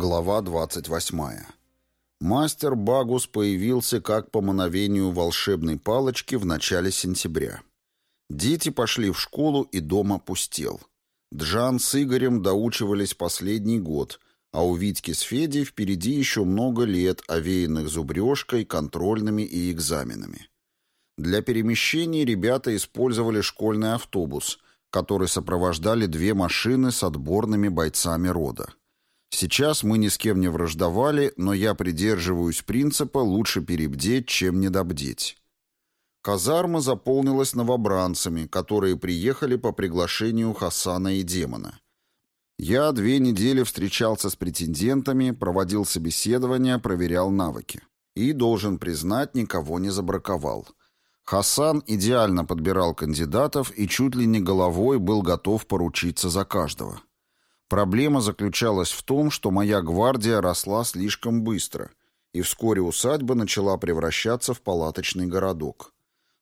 Глава 28. Мастер Багус появился как по мановению волшебной палочки в начале сентября. Дети пошли в школу, и дом опустел. Джан с Игорем доучивались последний год, а у Витьки с Федей впереди еще много лет, овеянных зубрежкой, контрольными и экзаменами. Для перемещений ребята использовали школьный автобус, который сопровождали две машины с отборными бойцами рода. Сейчас мы ни с кем не враждовали, но я придерживаюсь принципа «лучше перебдеть, чем недобдеть». Казарма заполнилась новобранцами, которые приехали по приглашению Хасана и Демона. Я две недели встречался с претендентами, проводил собеседования, проверял навыки. И, должен признать, никого не забраковал. Хасан идеально подбирал кандидатов и чуть ли не головой был готов поручиться за каждого. Проблема заключалась в том, что моя гвардия росла слишком быстро, и вскоре усадьба начала превращаться в палаточный городок.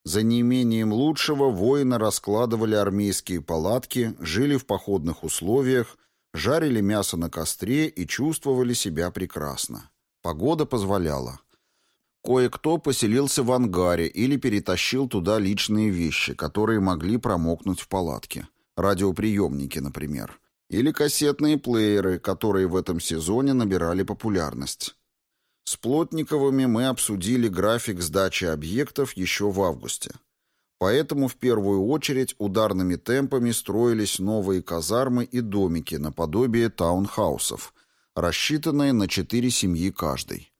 За неимением лучшего воины раскладывали армейские палатки, жили в походных условиях, жарили мясо на костре и чувствовали себя прекрасно. Погода позволяла. Кое-кто поселился в ангаре или перетащил туда личные вещи, которые могли промокнуть в палатке. Радиоприемники, например. Или кассетные плееры, которые в этом сезоне набирали популярность. С Плотниковыми мы обсудили график сдачи объектов еще в августе. Поэтому в первую очередь ударными темпами строились новые казармы и домики наподобие таунхаусов, рассчитанные на четыре семьи каждый.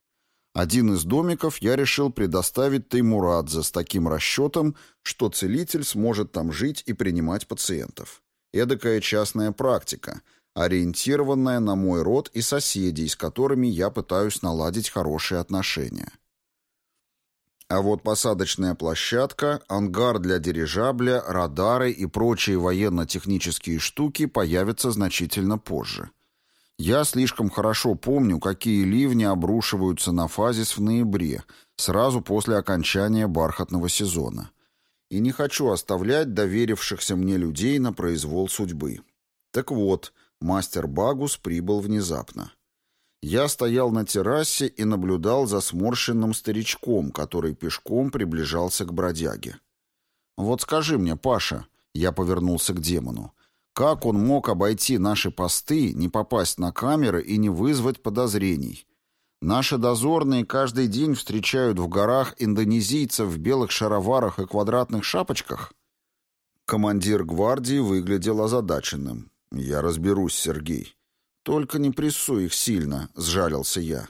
Один из домиков я решил предоставить Таймурадзе с таким расчетом, что целитель сможет там жить и принимать пациентов. Эдакая частная практика, ориентированная на мой род и соседей, с которыми я пытаюсь наладить хорошие отношения. А вот посадочная площадка, ангар для дирижабля, радары и прочие военно-технические штуки появятся значительно позже. Я слишком хорошо помню, какие ливни обрушиваются на фазис в ноябре, сразу после окончания бархатного сезона. И не хочу оставлять доверившихся мне людей на произвол судьбы. Так вот, мастер Багус прибыл внезапно. Я стоял на террасе и наблюдал за сморщенным старичком, который пешком приближался к бродяге. «Вот скажи мне, Паша», — я повернулся к демону, как он мог обойти наши посты, не попасть на камеры и не вызвать подозрений? Наши дозорные каждый день встречают в горах индонезийцев в белых шароварах и квадратных шапочках? Командир гвардии выглядел озадаченным. «Я разберусь, Сергей». «Только не прессуй их сильно», — сжалился я.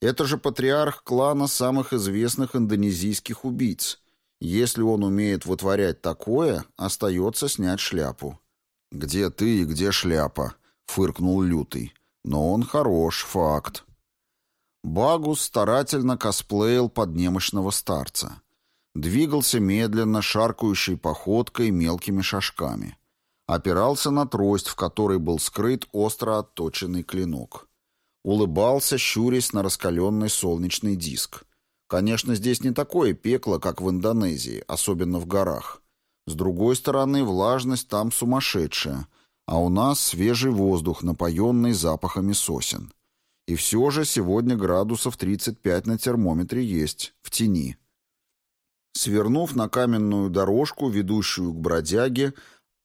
«Это же патриарх клана самых известных индонезийских убийц. Если он умеет вытворять такое, остается снять шляпу». «Где ты и где шляпа?» — фыркнул Лютый. «Но он хорош, факт». Багус старательно косплеил под немощного старца. Двигался медленно, шаркающей походкой, мелкими шажками. Опирался на трость, в которой был скрыт остро отточенный клинок. Улыбался, щурясь на раскаленный солнечный диск. Конечно, здесь не такое пекло, как в Индонезии, особенно в горах. С другой стороны, влажность там сумасшедшая, а у нас свежий воздух, напоенный запахами сосен. И все же сегодня градусов 35 на термометре есть, в тени. Свернув на каменную дорожку, ведущую к бродяге,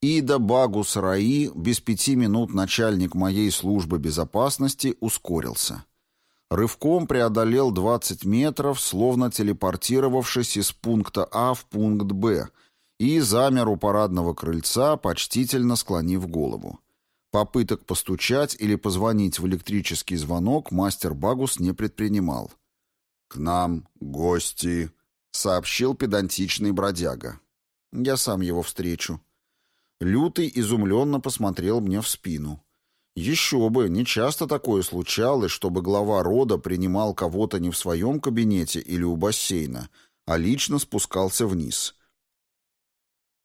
Ида Багус Раи, без пяти минут начальник моей службы безопасности, ускорился. Рывком преодолел 20 метров, словно телепортировавшись из пункта А в пункт Б – и замер у парадного крыльца, почтительно склонив голову. Попыток постучать или позвонить в электрический звонок мастер Багус не предпринимал. «К нам гости», — сообщил педантичный бродяга. «Я сам его встречу». Лютый изумленно посмотрел мне в спину. Еще бы, не часто такое случалось, чтобы глава рода принимал кого-то не в своем кабинете или у бассейна, а лично спускался вниз.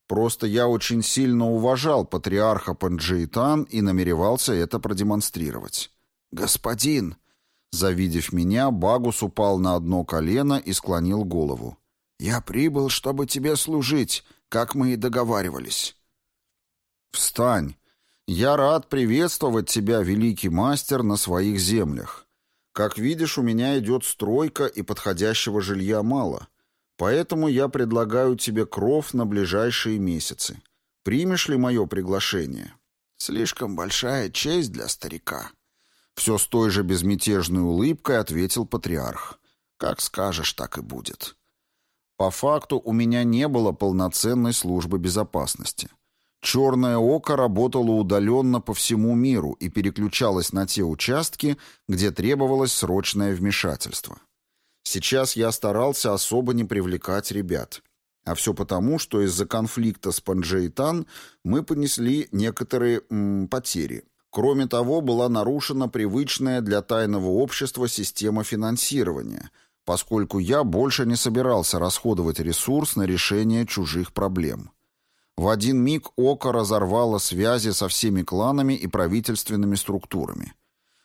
Просто я очень сильно уважал патриарха Панджиитан и намеревался это продемонстрировать. «Господин!» Завидев меня, Багус упал на одно колено и склонил голову. «Я прибыл, чтобы тебе служить, как мы и договаривались». «Встань!» «Я рад приветствовать тебя, великий мастер, на своих землях. Как видишь, у меня идет стройка, и подходящего жилья мало. Поэтому я предлагаю тебе кров на ближайшие месяцы. Примешь ли мое приглашение?» «Слишком большая честь для старика». Все с той же безмятежной улыбкой ответил патриарх. «Как скажешь, так и будет». По факту у меня не было полноценной службы безопасности. Черное око работало удаленно по всему миру и переключалось на те участки, где требовалось срочное вмешательство. Сейчас я старался особо не привлекать ребят. А все потому, что из-за конфликта с Панджейтан мы понесли некоторые м, потери. Кроме того, была нарушена привычная для тайного общества система финансирования, поскольку я больше не собирался расходовать ресурс на решение чужих проблем. В один миг Око разорвало связи со всеми кланами и правительственными структурами.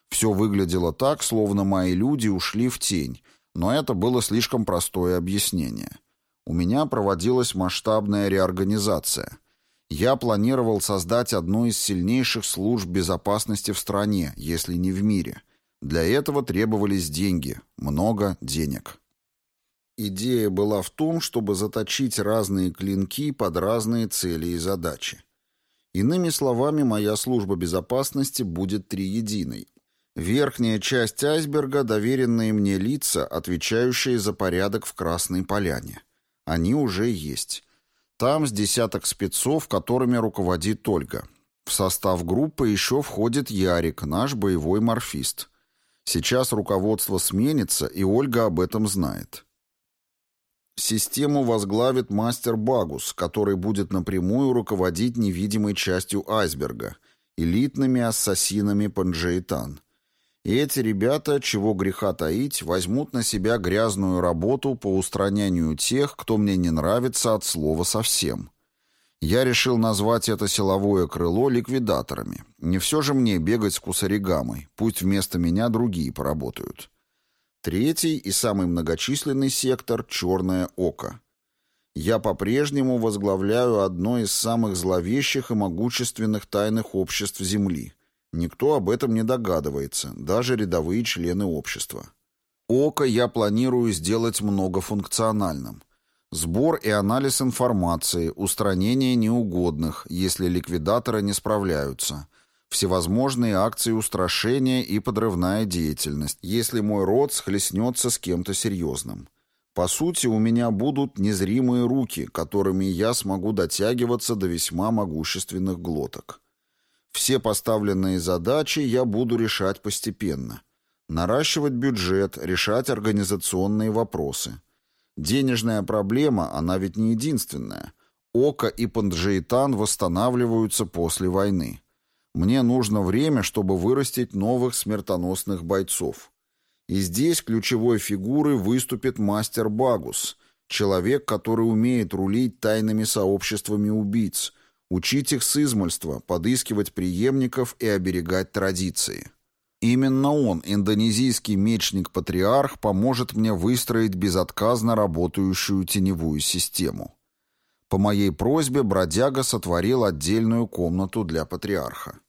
Все выглядело так, словно мои люди ушли в тень, но это было слишком простое объяснение. У меня проводилась масштабная реорганизация. Я планировал создать одну из сильнейших служб безопасности в стране, если не в мире. Для этого требовались деньги, много денег. Идея была в том, чтобы заточить разные клинки под разные цели и задачи. Иными словами, моя служба безопасности будет триединой. Верхняя часть айсберга — доверенные мне лица, отвечающие за порядок в Красной Поляне. Они уже есть. Там с десяток спецов, которыми руководит Ольга. В состав группы еще входит Ярик, наш боевой морфист. Сейчас руководство сменится, и Ольга об этом знает. Систему возглавит мастер Багус, который будет напрямую руководить невидимой частью айсберга, элитными ассасинами Панджейтан. И эти ребята, чего греха таить, возьмут на себя грязную работу по устранению тех, кто мне не нравится от слова совсем. Я решил назвать это силовое крыло ликвидаторами. Не все же мне бегать с кусаригамой, пусть вместо меня другие поработают. Третий и самый многочисленный сектор — «Черное око». Я по-прежнему возглавляю одно из самых зловещих и могущественных тайных обществ Земли. Никто об этом не догадывается, даже рядовые члены общества. Око я планирую сделать многофункциональным. Сбор и анализ информации, устранение неугодных, если ликвидаторы не справляются — всевозможные акции устрашения и подрывная деятельность, если мой род схлестнется с кем-то серьезным. По сути, у меня будут незримые руки, которыми я смогу дотягиваться до весьма могущественных глоток. Все поставленные задачи я буду решать постепенно. Наращивать бюджет, решать организационные вопросы. Денежная проблема, она ведь не единственная. Ока и Панджейтан восстанавливаются после войны. Мне нужно время, чтобы вырастить новых смертоносных бойцов. И здесь ключевой фигурой выступит мастер Багус, человек, который умеет рулить тайными сообществами убийц, учить их с измольства, подыскивать преемников и оберегать традиции. Именно он, индонезийский мечник-патриарх, поможет мне выстроить безотказно работающую теневую систему. По моей просьбе бродяга сотворил отдельную комнату для патриарха.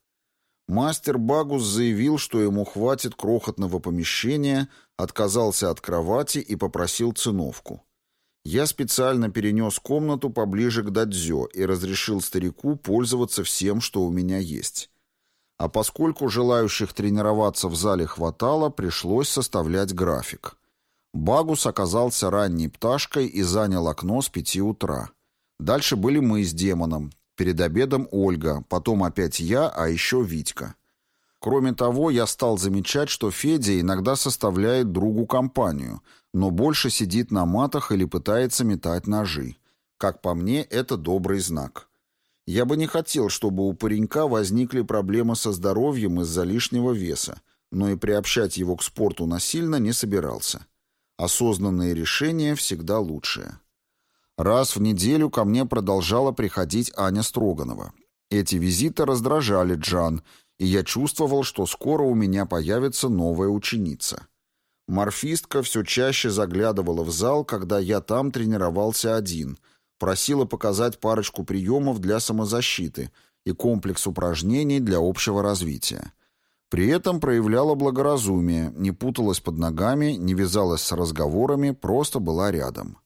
Мастер Багус заявил, что ему хватит крохотного помещения, отказался от кровати и попросил циновку. Я специально перенес комнату поближе к дадзё и разрешил старику пользоваться всем, что у меня есть. А поскольку желающих тренироваться в зале хватало, пришлось составлять график. Багус оказался ранней пташкой и занял окно с пяти утра. Дальше были мы с демоном. Перед обедом Ольга, потом опять я, а еще Витька. Кроме того, я стал замечать, что Федя иногда составляет другу компанию, но больше сидит на матах или пытается метать ножи. Как по мне, это добрый знак. Я бы не хотел, чтобы у паренька возникли проблемы со здоровьем из-за лишнего веса, но и приобщать его к спорту насильно не собирался. Осознанные решения всегда лучшее. Раз в неделю ко мне продолжала приходить Аня Строганова. Эти визиты раздражали Джан, и я чувствовал, что скоро у меня появится новая ученица. Морфистка все чаще заглядывала в зал, когда я там тренировался один, просила показать парочку приемов для самозащиты и комплекс упражнений для общего развития. При этом проявляла благоразумие, не путалась под ногами, не вязалась с разговорами, просто была рядом.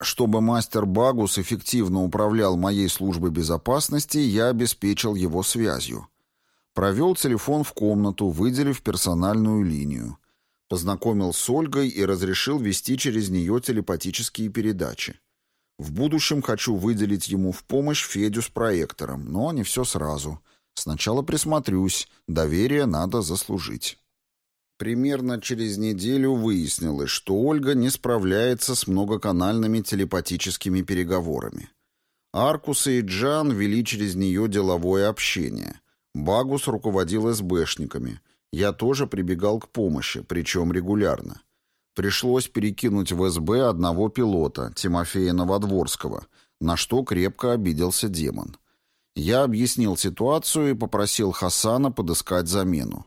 Чтобы мастер Багус эффективно управлял моей службой безопасности, я обеспечил его связью. Провел телефон в комнату, выделив персональную линию. Познакомил с Ольгой и разрешил вести через нее телепатические передачи. В будущем хочу выделить ему в помощь Федю с проектором, но не все сразу. Сначала присмотрюсь, доверие надо заслужить. Примерно через неделю выяснилось, что Ольга не справляется с многоканальными телепатическими переговорами. Аркус и Джан вели через нее деловое общение. Багус руководил СБшниками. Я тоже прибегал к помощи, причем регулярно. Пришлось перекинуть в СБ одного пилота, Тимофея Новодворского, на что крепко обиделся демон. Я объяснил ситуацию и попросил Хасана подыскать замену.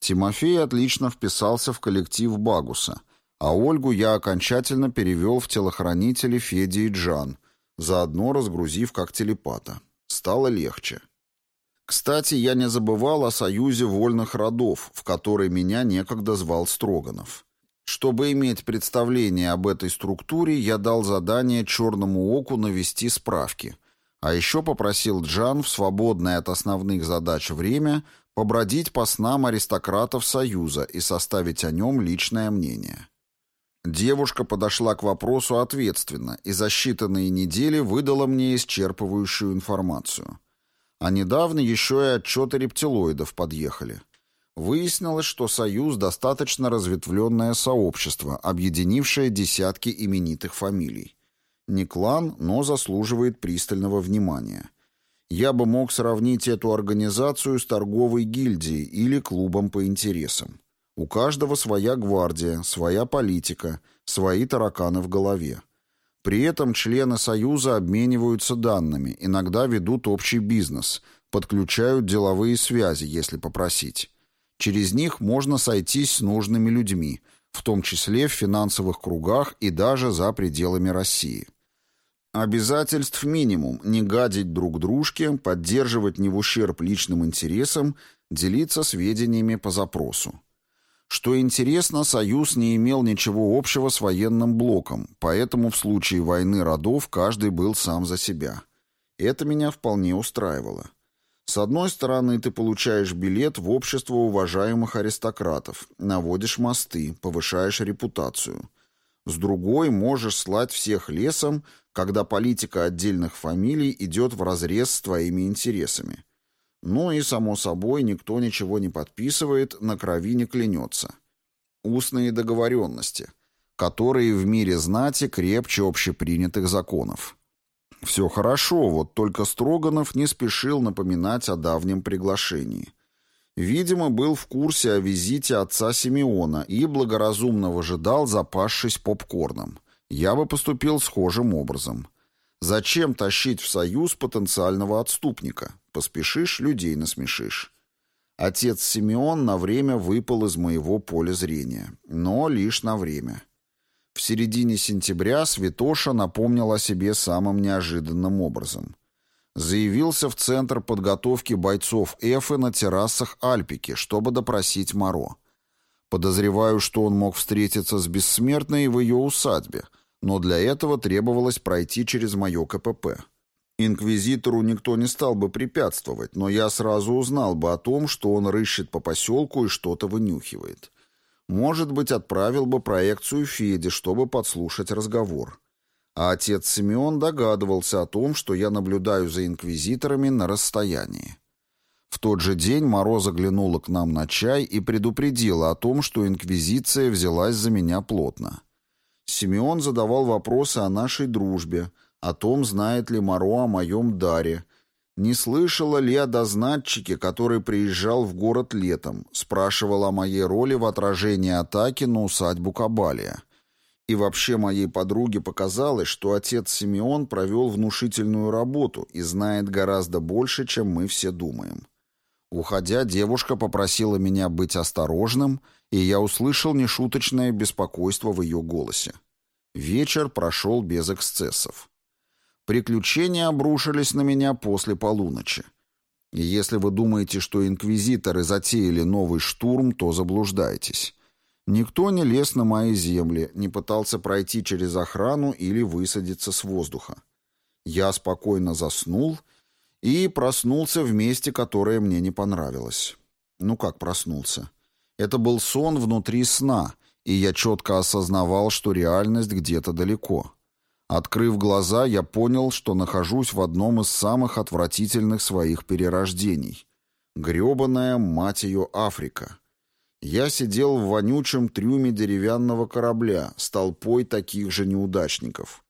Тимофей отлично вписался в коллектив Багуса, а Ольгу я окончательно перевел в телохранители Феди и Джан, заодно разгрузив как телепата. Стало легче. Кстати, я не забывал о союзе вольных родов, в который меня некогда звал Строганов. Чтобы иметь представление об этой структуре, я дал задание Черному Оку навести справки. А еще попросил Джан в свободное от основных задач время побродить по снам аристократов Союза и составить о нем личное мнение. Девушка подошла к вопросу ответственно и за считанные недели выдала мне исчерпывающую информацию. А недавно еще и отчеты рептилоидов подъехали. Выяснилось, что Союз достаточно разветвленное сообщество, объединившее десятки именитых фамилий. Не клан, но заслуживает пристального внимания. Я бы мог сравнить эту организацию с торговой гильдией или клубом по интересам. У каждого своя гвардия, своя политика, свои тараканы в голове. При этом члены Союза обмениваются данными, иногда ведут общий бизнес, подключают деловые связи, если попросить. Через них можно сойтись с нужными людьми, в том числе в финансовых кругах и даже за пределами России. Обязательств минимум – не гадить друг дружке, поддерживать не в ущерб личным интересам, делиться сведениями по запросу. Что интересно, Союз не имел ничего общего с военным блоком, поэтому в случае войны родов каждый был сам за себя. Это меня вполне устраивало. С одной стороны, ты получаешь билет в общество уважаемых аристократов, наводишь мосты, повышаешь репутацию. С другой, можешь слать всех лесом, когда политика отдельных фамилий идет вразрез с твоими интересами. Ну и, само собой, никто ничего не подписывает, на крови не клянется. Устные договоренности, которые в мире знати крепче общепринятых законов. Все хорошо, вот только Строганов не спешил напоминать о давнем приглашении. Видимо, был в курсе о визите отца Симеона и благоразумно выжидал, запасшись попкорном. Я бы поступил схожим образом. Зачем тащить в союз потенциального отступника? Поспешишь, людей насмешишь. Отец Симеон на время выпал из моего поля зрения, но лишь на время. В середине сентября Святоша напомнил о себе самым неожиданным образом. Заявился в Центр подготовки бойцов Эфы на террасах Альпики, чтобы допросить Моро. Подозреваю, что он мог встретиться с Бессмертной в ее усадьбе, но для этого требовалось пройти через мое КПП. Инквизитору никто не стал бы препятствовать, но я сразу узнал бы о том, что он рыщет по поселку и что-то вынюхивает. Может быть, отправил бы проекцию Феде, чтобы подслушать разговор. А отец Симеон догадывался о том, что я наблюдаю за инквизиторами на расстоянии. В тот же день Моро заглянула к нам на чай и предупредила о том, что инквизиция взялась за меня плотно. Симеон задавал вопросы о нашей дружбе, о том, знает ли Моро о моем даре, не слышала ли о дознатчике, который приезжал в город летом, спрашивала о моей роли в отражении атаки на усадьбу Кабалия. И вообще моей подруге показалось, что отец Симеон провел внушительную работу и знает гораздо больше, чем мы все думаем. Уходя, девушка попросила меня быть осторожным, и я услышал нешуточное беспокойство в ее голосе. Вечер прошел без эксцессов. Приключения обрушились на меня после полуночи. И если вы думаете, что инквизиторы затеяли новый штурм, то заблуждаетесь. Никто не лез на мои земли, не пытался пройти через охрану или высадиться с воздуха. Я спокойно заснул и проснулся в месте, которое мне не понравилось. Ну как проснулся? Это был сон внутри сна, и я четко осознавал, что реальность где-то далеко. Открыв глаза, я понял, что нахожусь в одном из самых отвратительных своих перерождений. Гребаная, мать ее, Африка. Я сидел в вонючем трюме деревянного корабля с толпой таких же неудачников.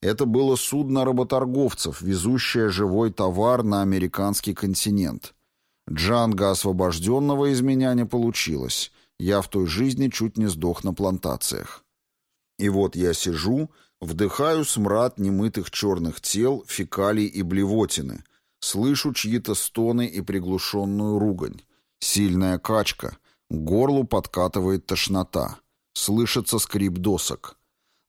Это было судно работорговцев, везущее живой товар на американский континент. Джанга освобожденного из меня не получилось. Я в той жизни чуть не сдох на плантациях. И вот я сижу Вдыхаю смрад немытых черных тел, фекалий и блевотины. Слышу чьи-то стоны и приглушенную ругань. Сильная качка. К горлу подкатывает тошнота. Слышится скрип досок.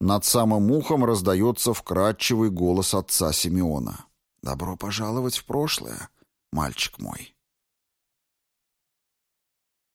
Над самым ухом раздается вкрадчивый голос отца Симеона. «Добро пожаловать в прошлое, мальчик мой».